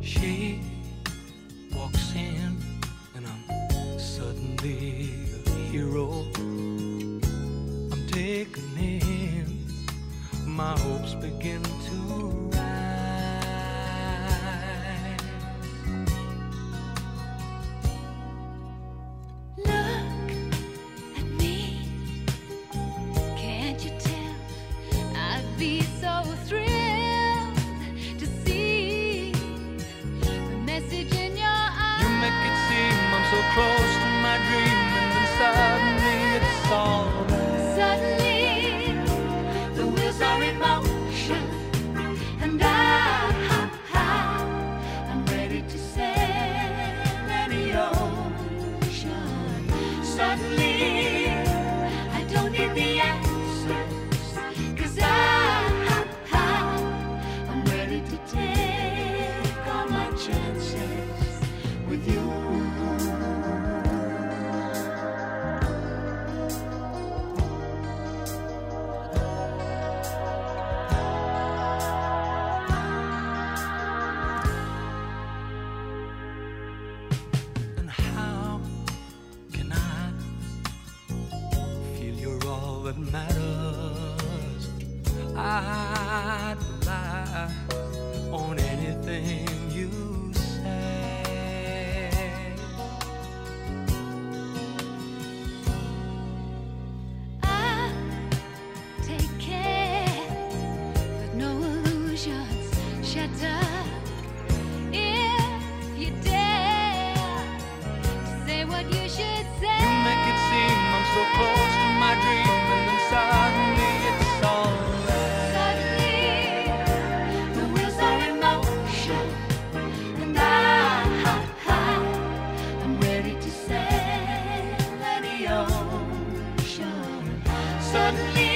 She walks in, and I'm suddenly a hero. I'm taken in, my hopes begin to that matters. I'd lie. suddenly